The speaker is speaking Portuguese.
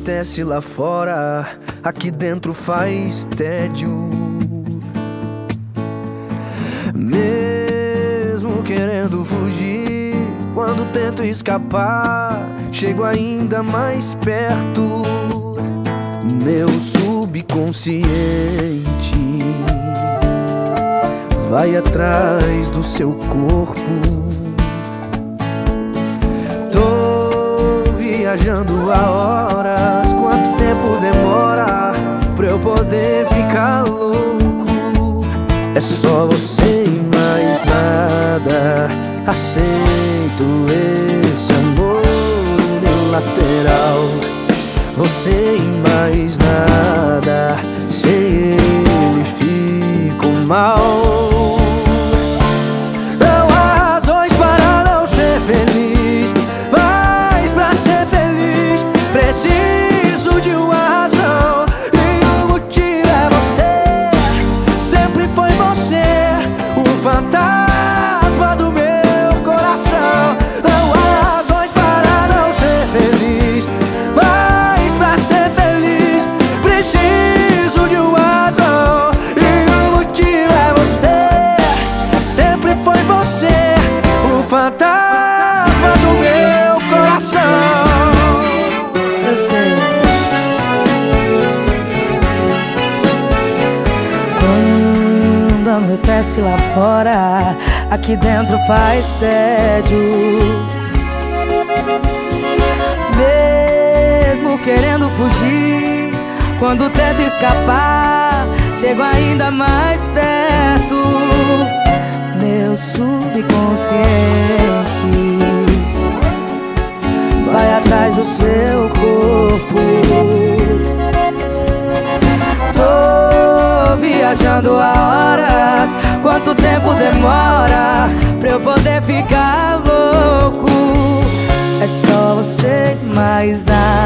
anoitece lá fora, aqui dentro faz tédio. Mesmo querendo fugir, quando tento escapar, chego ainda mais perto. Meu subconsciente vai atrás do seu corpo. Viajando há horas. Quanto tempo demora pra eu poder ficar louco? É só você e mais nada. Aceito esse amor unilateral. Você e mais nada. Fantasma do meu coração. Eu sei. Quando anoitece lá fora, aqui dentro faz tédio. Mesmo querendo fugir, quando tento escapar, chego ainda mais perto. Meu subconsciente vai atrás do seu corpo. Tô viajando há horas. Quanto tempo demora pra eu poder ficar louco? É só você mais nada.